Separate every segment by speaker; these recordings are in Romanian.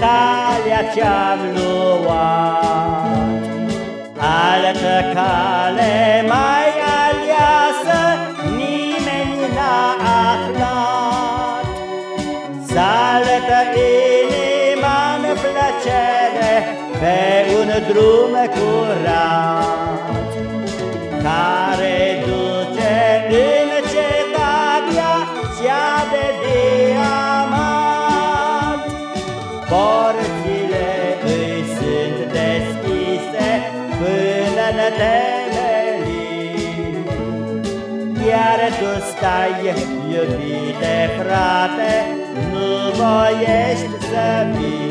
Speaker 1: calea ce-am luat. Altă cale mai aliasă nimeni n-a aflat. Saltă inima-n plăcere pe un drum curat, care duce temelii, iar tu stai, iubite frate, nu voiești să vii.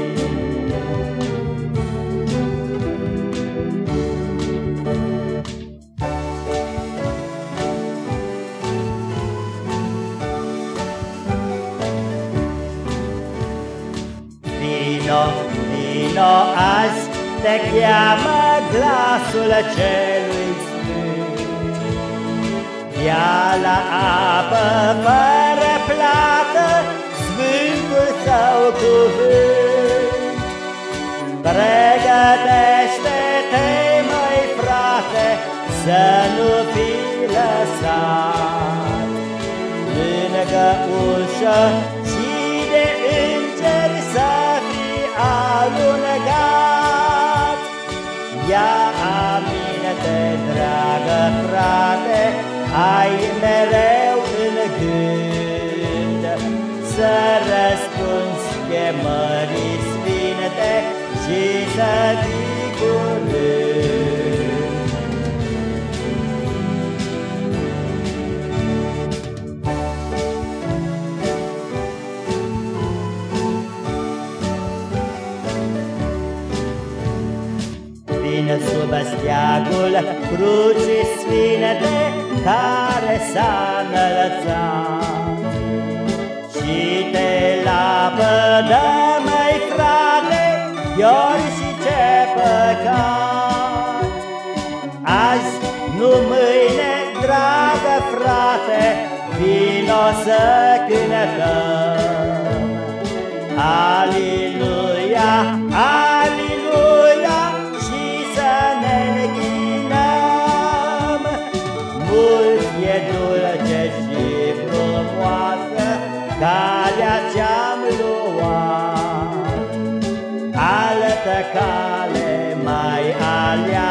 Speaker 1: Vino, vino azi, te cheamă glasul celui sfânt. Ia la apă fără plată sfântul său cuvânt. Pregătește-te, măi frate, să nu fii lăsat lângă ușă Ia aminte, dragă frate, ai mereu în gând. Să răspunzi chemării sfinte și să fii sub steagul crucii sfinte care s-a înălțat. Și te lapădă, măi frate, iori și ce păcat. Azi, nu mâine, dragă frate, vino să cântăm. Aliluia, aliluia Yeah.